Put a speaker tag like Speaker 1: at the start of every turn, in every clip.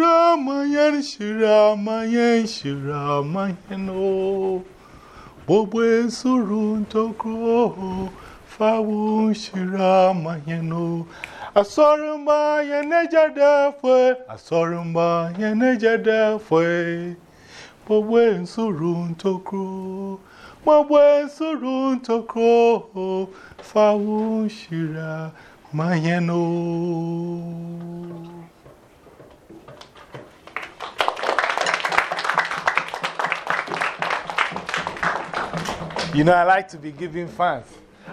Speaker 1: rámáyé ń ṣe rámáyé ń ṣe rámáyé náà? Gbogbo esoro ntọkọ, báwo ń ṣe rámáyé náà? Asorumba yeneja fue, asorumba yeneja fue. Gbogbo nsoro shira. You know, I like to be giving fans.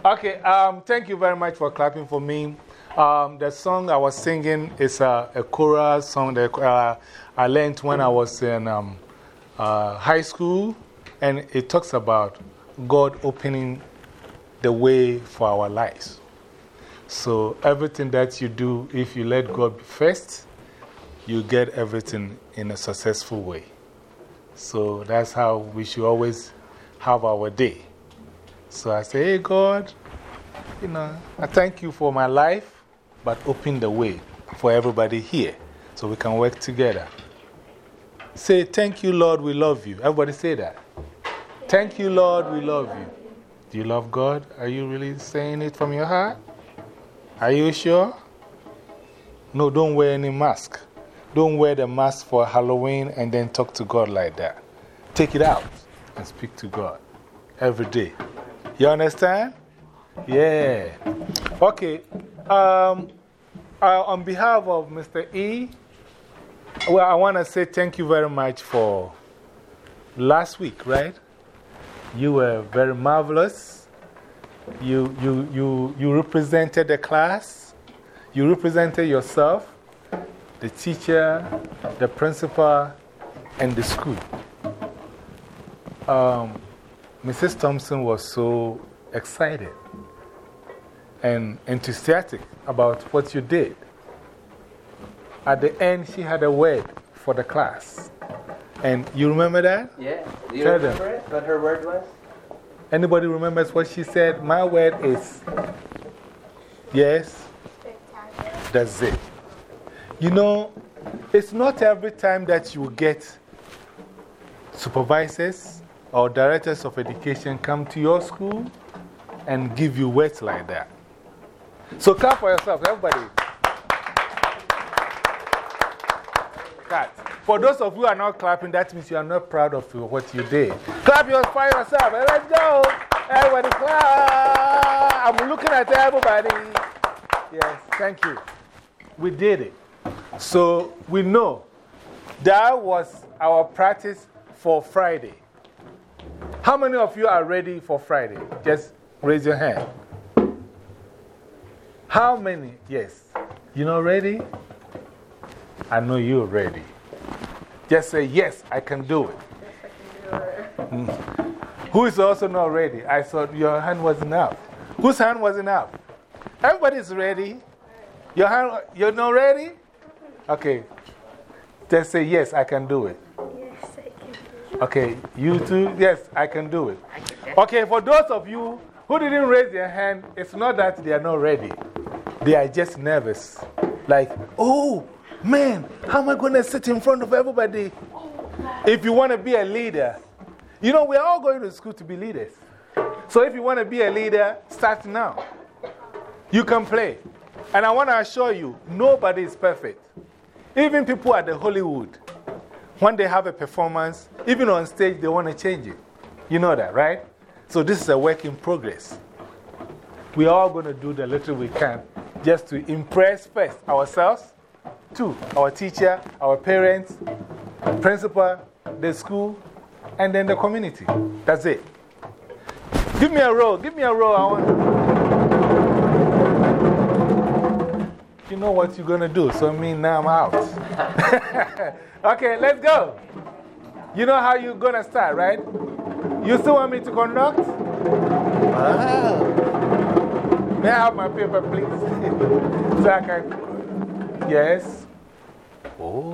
Speaker 1: Okay, um, thank you very much for clapping for me. Um, the song I was singing is a, a choral song that uh, I learned when I was in um, uh, high school, and it talks about God opening the way for our lives. So, everything that you do, if you let God be first, you get everything in a successful way. So, that's how we should always have our day. So, I say, hey, God, you know, I thank you for my life, but open the way for everybody here so we can work together. Say, Thank you, Lord, we love you. Everybody say that. Thank you, Lord, we love you. Do you love God? Are you really saying it from your heart? Are you sure? No, don't wear any mask. Don't wear the mask for Halloween and then talk to God like that. Take it out and speak to God every day. You understand? Yeah. Okay. Um, uh, on behalf of Mr. E, well, I want to say thank you very much for last week, right? You were very marvelous. You, you, you, you represented the class, you represented yourself, the teacher, the principal, and the school. Um, Mrs. Thompson was so excited and enthusiastic about what you did. At the end, she had a word for the class. And you remember that?
Speaker 2: Yeah. Do you
Speaker 1: Tell them.
Speaker 2: remember it? What her word was?
Speaker 1: Anybody remembers what she said? My word is yes, that's it. You know, it's not every time that you get supervisors or directors of education come to your school and give you words like that. So clap for yourself, everybody. Clap. For those of you who are not clapping, that means you are not proud of what you did. Clap your, for yourself. and Let's go. Everybody clap. I'm looking at everybody. Yes, thank you. We did it. So we know that was our practice for Friday. How many of you are ready for Friday? Just raise your hand. How many? Yes. You not ready? I know you're ready. Just say, Yes, I can do it. Who is also not ready? I thought your hand wasn't up. Whose hand wasn't up? Everybody's ready. Your hand, you're not ready? Okay. Just say, Yes, I can do it. Okay, you too? Yes, I can do it. Okay, for those of you who didn't raise their hand, it's not that they are not ready. They are just nervous. Like, oh, man, how am I going to sit in front of everybody? If you want to be a leader, you know, we're all going to school to be leaders. So if you want to be a leader, start now. You can play. And I want to assure you, nobody is perfect. Even people at the Hollywood, when they have a performance, even on stage, they want to change it. You know that, right? So this is a work in progress. We are all going to do the little we can just to impress first ourselves, two, our teacher, our parents, principal, the school, and then the community. That's it. Give me a roll. Give me a roll. I want. You know what you're going to do, so I mean, now I'm out. okay, let's go. You know how you're going to start, right? You still want me to conduct? Wow. May I have my paper, please? so I can. Yes. Oh.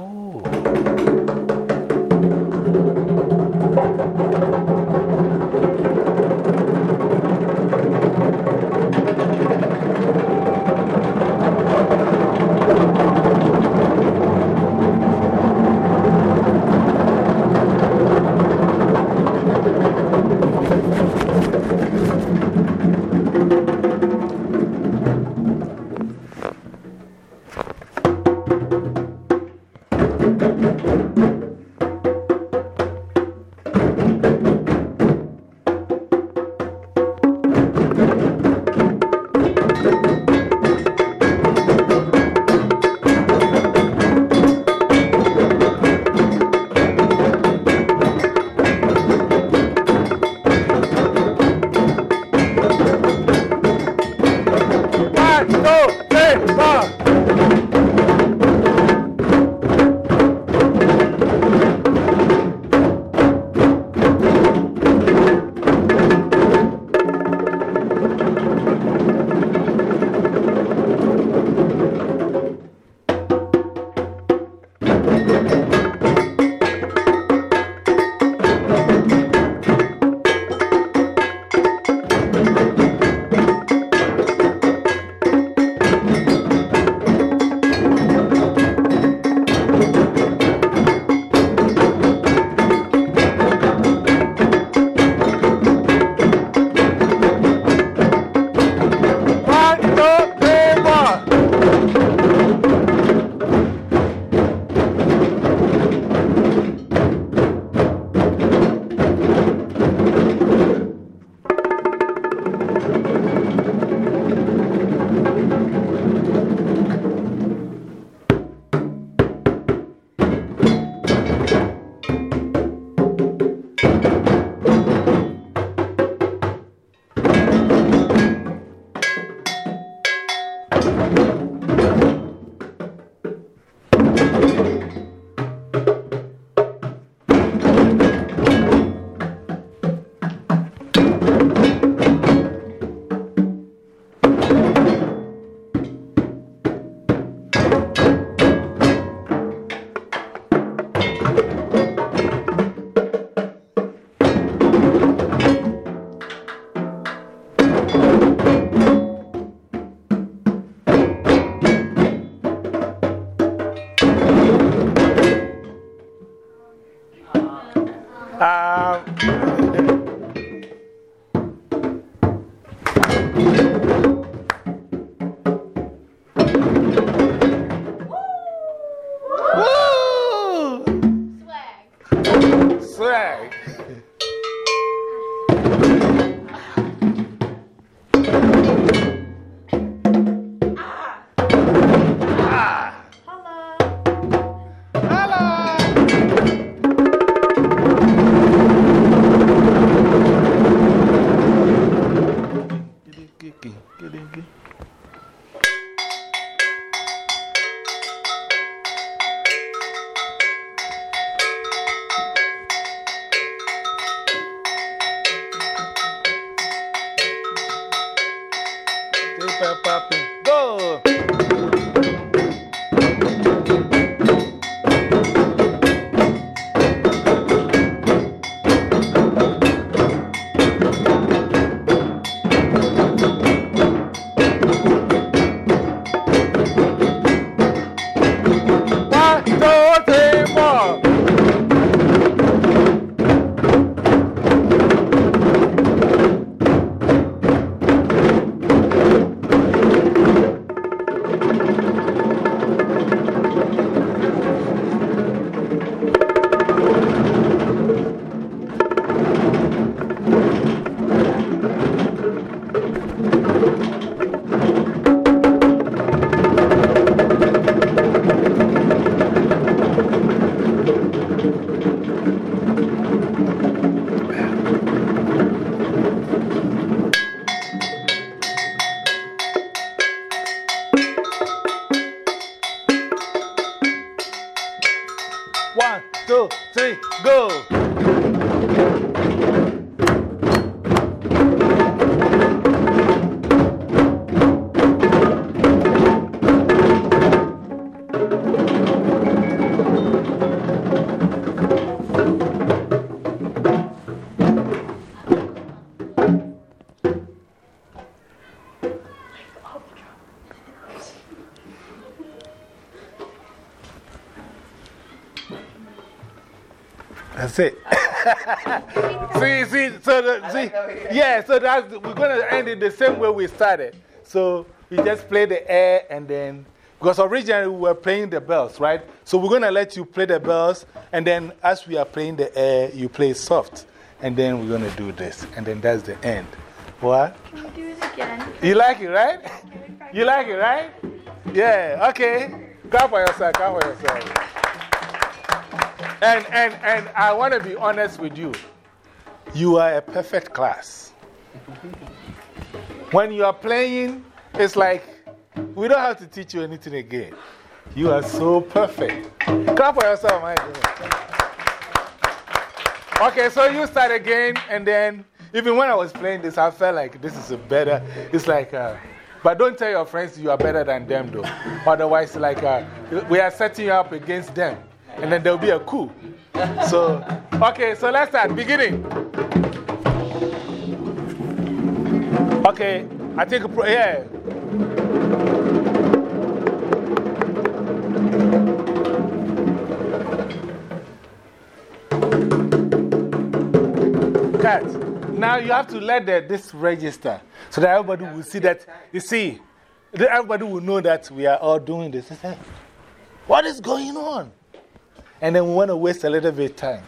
Speaker 1: That's it. see, see, so the, see, yeah, so that's, we're going to end it the same way we started. So we just play the air and then, because originally we were playing the bells, right? So we're going to let you play the bells, and then as we are playing the air, you play soft. And then we're going to do this, and then that's the end. What?
Speaker 3: Can we do it again?
Speaker 1: You like it, right? You like it, right? Yeah, okay. Clap for yourself, clap for yourself. And, and, and I want to be honest with you. You are a perfect class. When you are playing, it's like we don't have to teach you anything again. You are so perfect. Clap for yourself, my Okay, so you start again, and then even when I was playing this, I felt like this is a better. It's like, uh, but don't tell your friends you are better than them, though. Otherwise, like, uh, we are setting you up against them, and then there'll be a coup. So, okay, so let's start. Beginning. Okay, I think, yeah. Cut. Now you have to let the, this register so that everybody will see that. You see, everybody will know that we are all doing this. What is going on? And then we want to waste a little bit of time.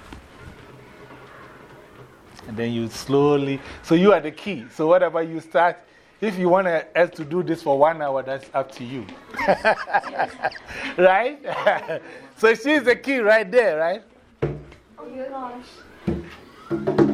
Speaker 1: And then you slowly, so you are the key. So whatever you start, if you want us to do this for one hour, that's up to you. right? so she's the key right there, right?
Speaker 3: Oh gosh.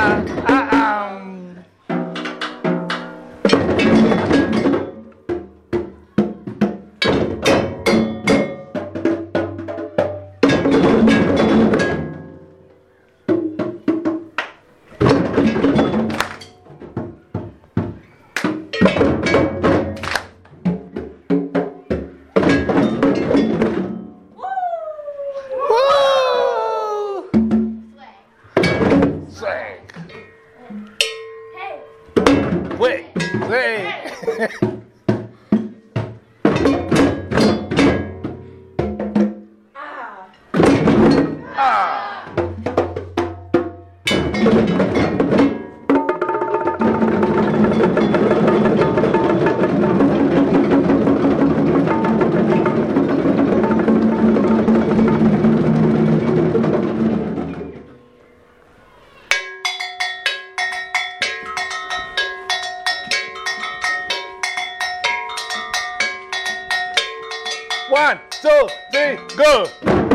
Speaker 1: ah, ah. Three,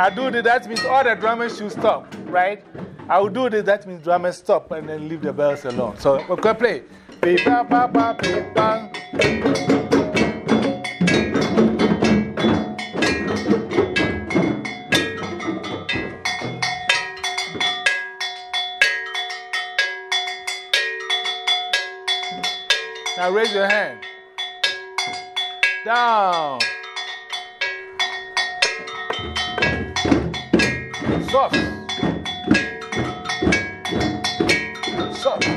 Speaker 1: I do this, that means all the drummers should stop, right? I will do this, that means drummers stop and then leave the bells alone. So, we can play. Now raise your hand. Down. Soft. Soft.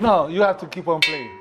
Speaker 1: No, you have to keep on playing.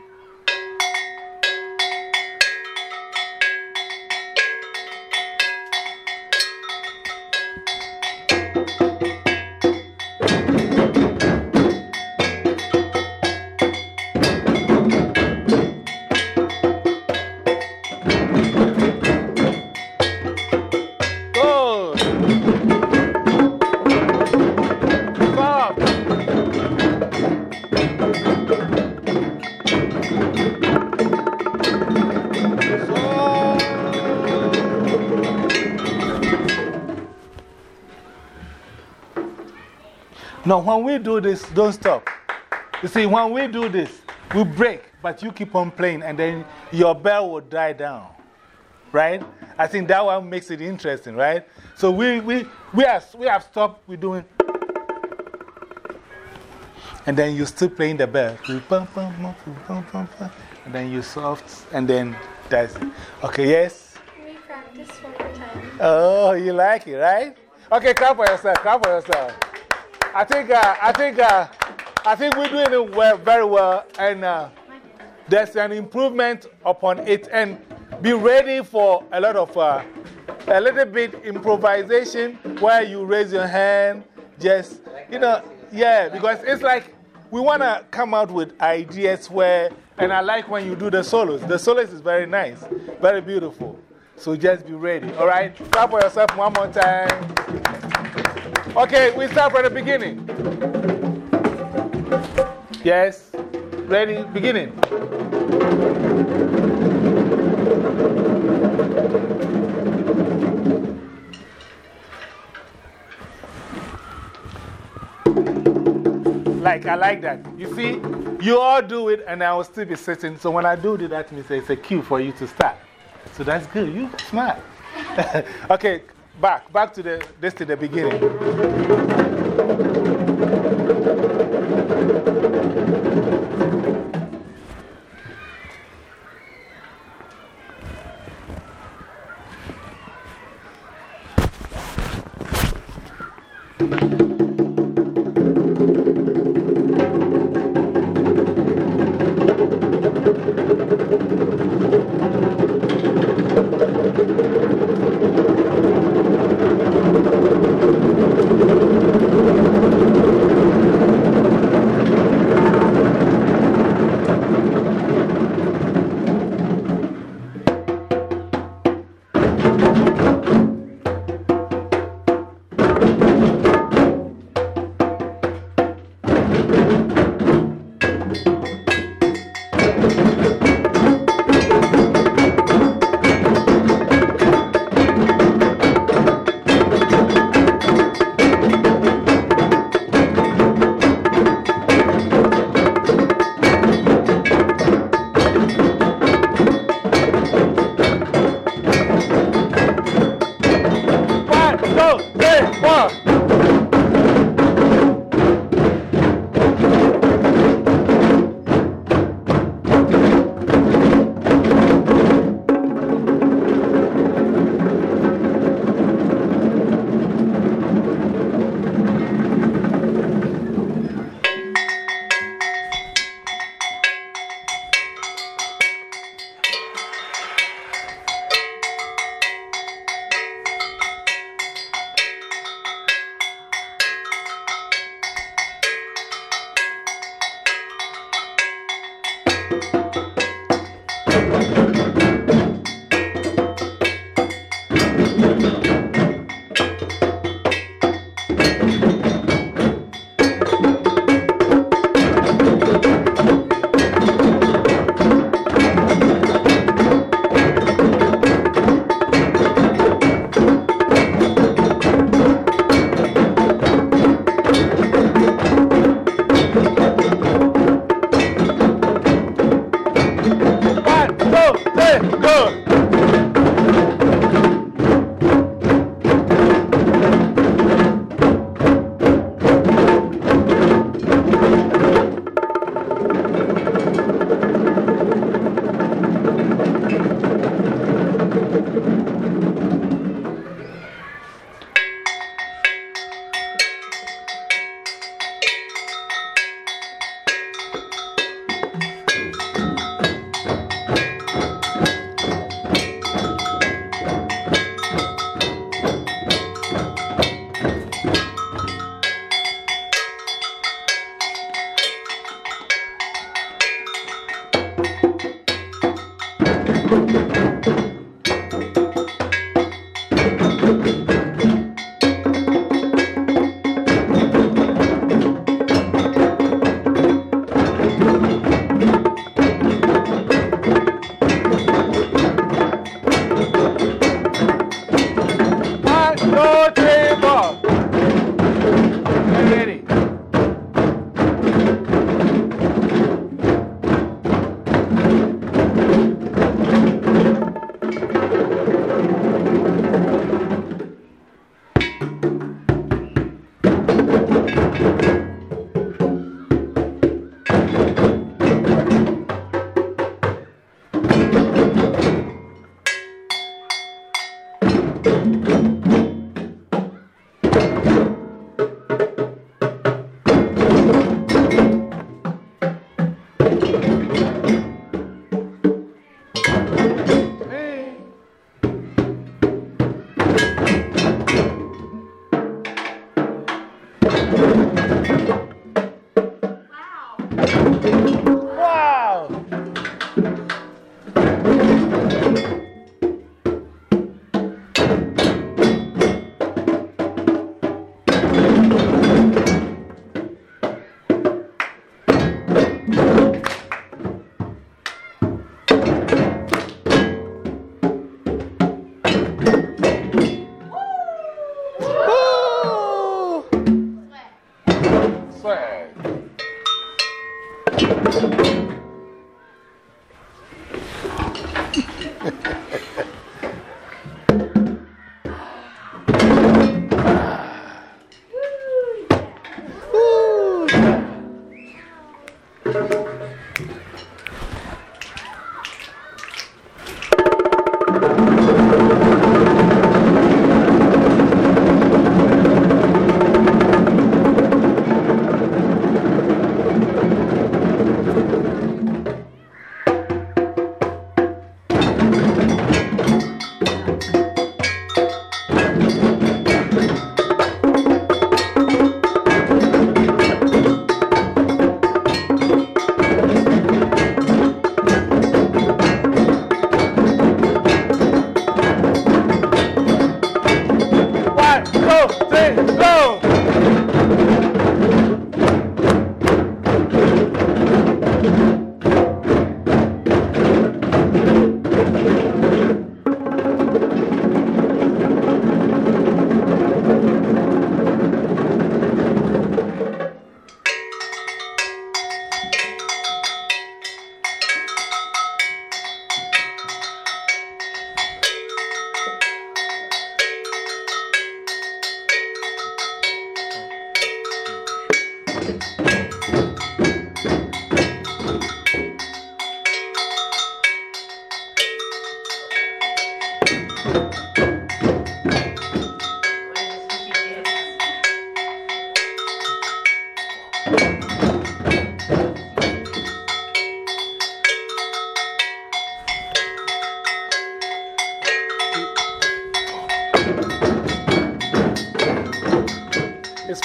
Speaker 1: Now, when we do this, don't stop. You see, when we do this, we break, but you keep on playing, and then your bell will die down right? I think that one makes it interesting, right? So we, we, we, have, we have stopped, we're doing. And then you're still playing the bell. And then you soft, and then that's it. Okay, yes?
Speaker 3: We practice one more time.
Speaker 1: Oh, you like it, right? Okay, clap for yourself, clap for yourself. I think, uh, I think, uh, I think we're doing it well, very well, and uh, there's an improvement upon it. And be ready for a lot of uh, a little bit improvisation where you raise your hand, just, you know, yeah, because it's like we want to come out with ideas where, and I like when you do the solos. The solos is very nice, very beautiful. So just be ready, all right? Clap for yourself one more time. Okay, we start from the beginning. Yes, ready, beginning. Like, I like that. You see, you all do it, and I will still be sitting. So when I do it, that means it's a cue for you to start. So that's good. You smart. okay, back, back to the, this to the beginning.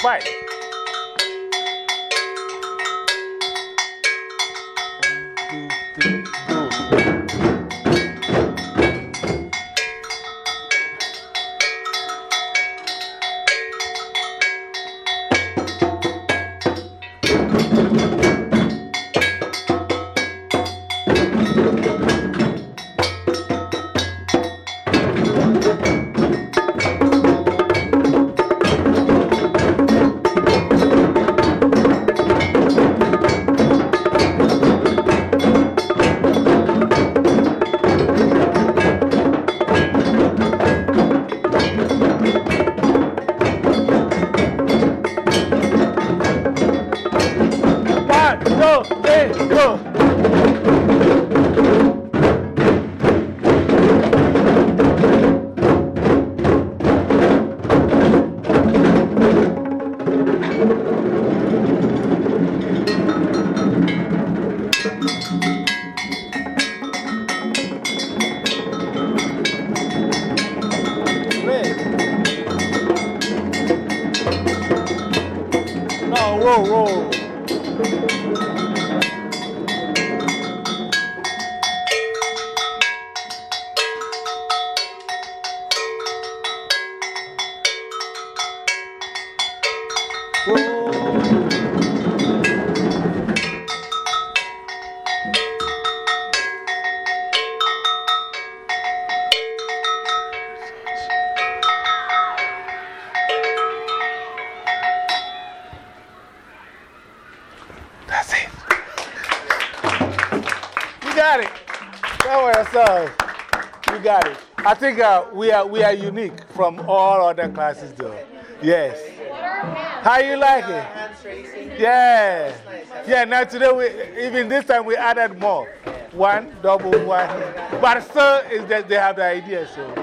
Speaker 1: Five. I we, are, we are unique from all other classes, though. Yes. How you like it? Yeah. Yeah, now today, we, even this time, we added more. One, double, one. But still, is that they have the idea, so.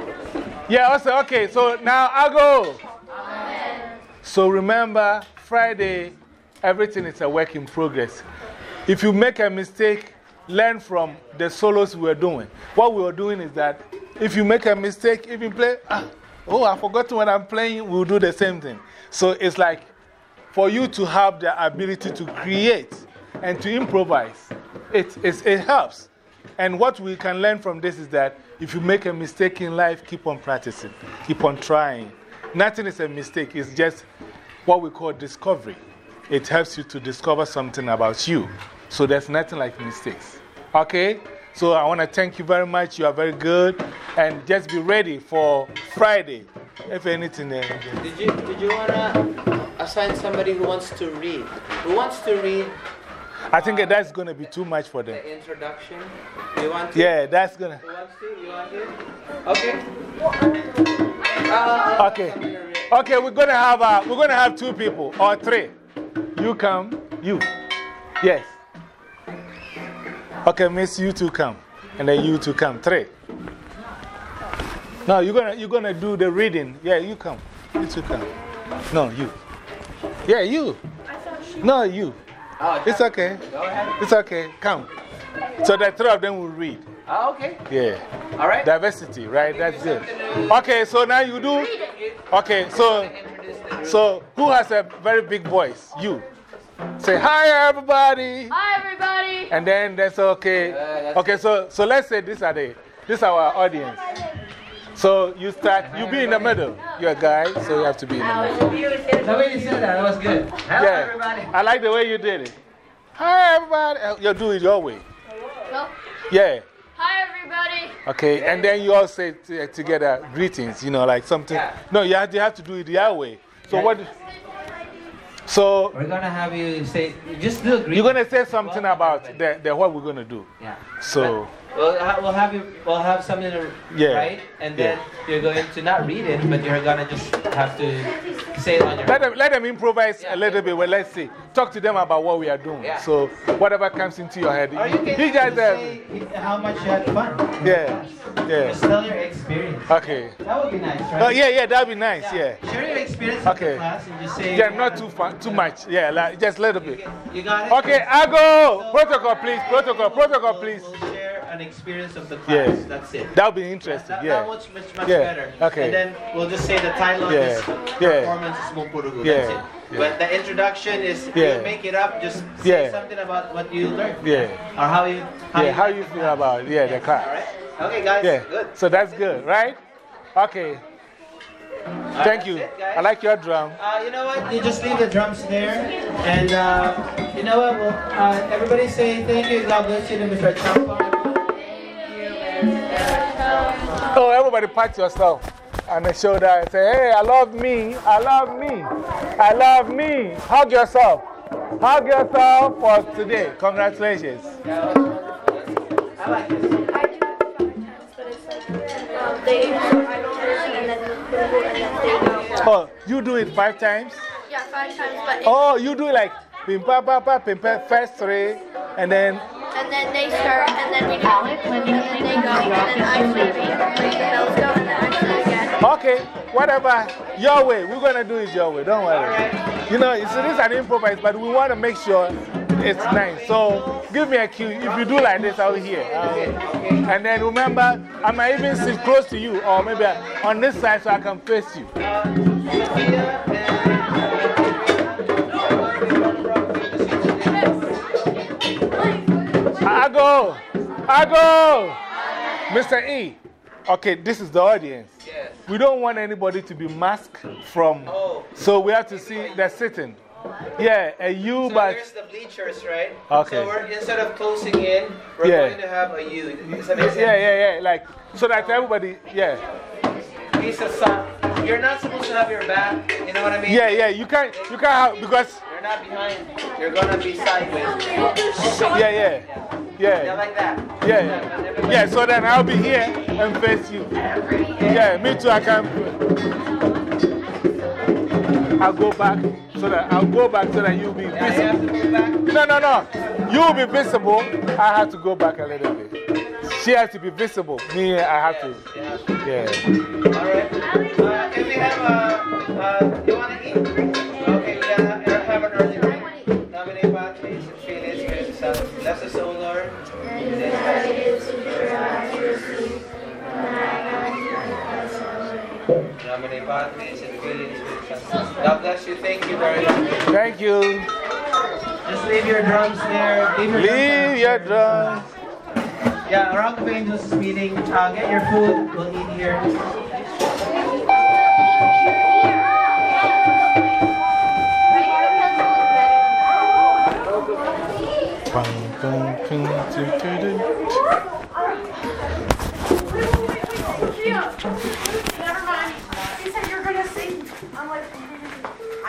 Speaker 1: Yeah, also, okay, so now I'll go. So remember, Friday, everything is a work in progress. If you make a mistake, learn from the solos we were doing. What we were doing is that if you make a mistake, even play, ah, oh, I forgot when I'm playing, we'll do the same thing. So it's like for you to have the ability to create and to improvise, it, it's, it helps. And what we can learn from this is that if you make a mistake in life, keep on practicing, keep on trying. Nothing is a mistake, it's just what we call discovery. It helps you to discover something about you. So there's nothing like mistakes. Okay? So I want to thank you very much. You are very good. And just be ready for Friday. If anything.
Speaker 2: Did you, did you want to assign somebody who wants to read? Who wants to read
Speaker 1: I think that's going to be too much for them.
Speaker 2: the introduction? You want to?
Speaker 1: Yeah, that's going to.
Speaker 2: Who wants to? You want to? Okay. Uh,
Speaker 1: Okay. Okay, we're going to have uh, we're going to have two people or three. You come, you. Yes. Okay, miss, you two come. And then you two come. Three. No, you're gonna, you're gonna do the reading. Yeah, you come. You two come. No, you. Yeah, you. No, you.
Speaker 2: Oh,
Speaker 1: It's okay. It's okay. Come. So the three of them will read.
Speaker 2: Oh, okay.
Speaker 1: Yeah.
Speaker 2: All right.
Speaker 1: Diversity, right? That's it. Okay, so now you do. Okay, so, so who has a very big voice? You. Say hi, everybody.
Speaker 3: Hi, everybody.
Speaker 1: And then that's okay. Okay, so, so let's say these are the, this is our audience. So you start, you be in the middle. You're a guy, so you have to be in the middle.
Speaker 2: The way you said that, that was good. Hello,
Speaker 1: Yeah.
Speaker 2: everybody.
Speaker 1: I like the way you did it. Hi, everybody. Uh, You do it your way.
Speaker 3: No.
Speaker 1: Yeah.
Speaker 3: Hi, everybody.
Speaker 1: Okay, and then you all say t- together greetings, you know, like something. No, you have, you have to do it your way. So what? So
Speaker 2: We're going to have you say, just greeting.
Speaker 1: you're going to say something about the, the what we're going to do.
Speaker 2: Yeah.
Speaker 1: So,
Speaker 2: We'll, ha we'll have you, we'll have something to
Speaker 1: Yeah.
Speaker 2: write, and then you're going to not read it, but you're going to just have to say it on your
Speaker 1: let them, let them improvise
Speaker 2: Yeah.
Speaker 1: a little bit. Well, let's see. Talk to them about what we are doing. So, whatever comes into your head.
Speaker 2: Or you
Speaker 1: you uh,
Speaker 2: say how much you had fun.
Speaker 1: yeah,
Speaker 2: Just
Speaker 1: yeah.
Speaker 2: tell your experience.
Speaker 1: Okay.
Speaker 2: That would be nice, right?
Speaker 1: Oh, yeah, yeah, that'd be nice, yeah.
Speaker 2: Share your experience
Speaker 1: Okay.
Speaker 2: the class and just say.
Speaker 1: Yeah, not too, fun, too much. Yeah, like, just a little bit.
Speaker 2: You got it?
Speaker 1: Okay, I go. Protocol, please. Protocol, protocol, please.
Speaker 2: An experience of the class.
Speaker 1: Yeah.
Speaker 2: That's it.
Speaker 1: That would be interesting,
Speaker 2: That,
Speaker 1: yeah.
Speaker 2: that much, much, much
Speaker 1: Yeah,
Speaker 2: better.
Speaker 1: okay.
Speaker 2: And then we'll just say the title of
Speaker 1: Yeah,
Speaker 2: this
Speaker 1: yeah.
Speaker 2: performance is Mupurugu.
Speaker 1: Yeah,
Speaker 2: That's it.
Speaker 1: yeah.
Speaker 2: But the introduction is
Speaker 1: Yeah.
Speaker 2: you make it up, just say something about what you learned.
Speaker 1: Yeah.
Speaker 2: Or how you. How
Speaker 1: Yeah,
Speaker 2: you
Speaker 1: how you feel
Speaker 2: class.
Speaker 1: about yeah, the class?
Speaker 2: right. Okay, guys.
Speaker 1: Yeah.
Speaker 2: Good.
Speaker 1: So that's good, right? Okay.
Speaker 2: All
Speaker 1: Thank
Speaker 2: right,
Speaker 1: you.
Speaker 2: it.
Speaker 1: I like your drum.
Speaker 2: Uh, you know what? You just leave the drums there. And uh, you know what? Well, uh, everybody say thank you. God bless you to Mr.
Speaker 1: Oh, everybody pat yourself on the shoulder and say, hey, I love me. I love me. I love me. Hug yourself. Hug yourself for today. Congratulations.
Speaker 2: I like this.
Speaker 3: I do it five times, but it's like um, they I don't really, and then and then they go.
Speaker 1: Oh, you do it five times?
Speaker 3: Yeah, five times, but
Speaker 1: Oh, you do it like pim pa pa pa pim pa first three and then
Speaker 3: and then they start, and then we do, and then they go, and then I sleep, the bells go, and then I sleep again.
Speaker 1: Okay, whatever. Your way. We're going to do it your way. Don't worry. You know, it's, it is an improvise, but we want to make sure it's nice. So give me a cue. If you do like this, I'll hear. I'll- and then remember, I might even sit close to you, or maybe on this side so I can face you. I go. I go. Mr. E. Okay, this is the audience.
Speaker 2: Yes.
Speaker 1: We don't want anybody to be masked from.
Speaker 2: Oh.
Speaker 1: So we have to see they're sitting. Yeah, a U,
Speaker 2: So
Speaker 1: but.
Speaker 2: there's the bleachers, right?
Speaker 1: Okay.
Speaker 2: So we're, instead of closing in, we're
Speaker 1: Yeah.
Speaker 2: going to have a U. Does that make sense?
Speaker 1: Yeah, yeah, yeah. Like, so that everybody, yeah.
Speaker 2: Of sun. You're not supposed to have your back. You know what I mean?
Speaker 1: Yeah, yeah. You can't, you can't have, because.
Speaker 2: Not behind. You're going to be sideways.
Speaker 1: Yeah, yeah.
Speaker 2: Yeah,
Speaker 1: Yeah.
Speaker 2: like that.
Speaker 1: Yeah. Yeah, so then I'll be here and face you. Yeah, me too. I can. I'll go back so that I'll go back so that you'll be
Speaker 2: Yeah, you have
Speaker 1: visible. No, no, no. You'll be visible. I have to go back a little bit. She has to be visible. Me, I have to. Yeah.
Speaker 2: All right. Uh, can we have a, uh, you want to eat? God bless you. Thank you very much.
Speaker 1: Thank you.
Speaker 2: Just leave your drums there. Leave your drums
Speaker 1: your drums.
Speaker 2: Yeah, Rock of Angels is meeting. Uh, get your food. We'll eat here.
Speaker 1: Bum, bum, bum,